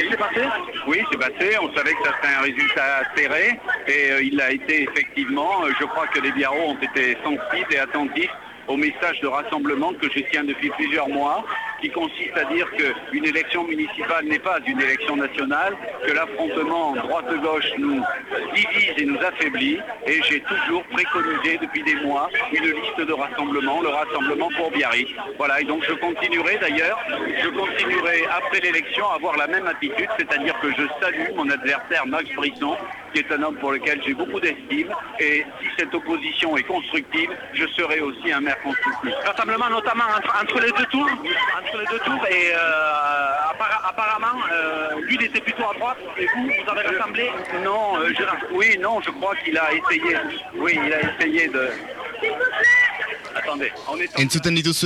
Oui, c'est passé Oui, c'est passé. On savait que ça serait un résultat serré et euh, il a été effectivement. Euh, je crois que les Biarros ont été sensibles et attentifs au message de rassemblement que je tiens depuis plusieurs mois, qui consiste à dire qu'une élection municipale n'est pas une élection nationale, que l'affrontement droite-gauche nous divise et nous affaiblit, et j'ai toujours préconisé depuis des mois une liste de rassemblement, le rassemblement pour Biarritz. Voilà, et donc je continuerai d'ailleurs, je continuerai après l'élection à avoir la même attitude, c'est-à-dire que je salue mon adversaire Max Brisson, qui est un homme pour lequel j'ai beaucoup d'estime, et si cette opposition est constructive, je serai aussi un maire constructif. Rassemblement notamment entre, les deux tours, entre les deux tours, et euh, apparemment, euh, lui il était plutôt à droite, et vous, vous avez rassemblé Non, euh, je- oui, non, je crois qu'il a essayé, oui, il a essayé de... Attendez, on est en-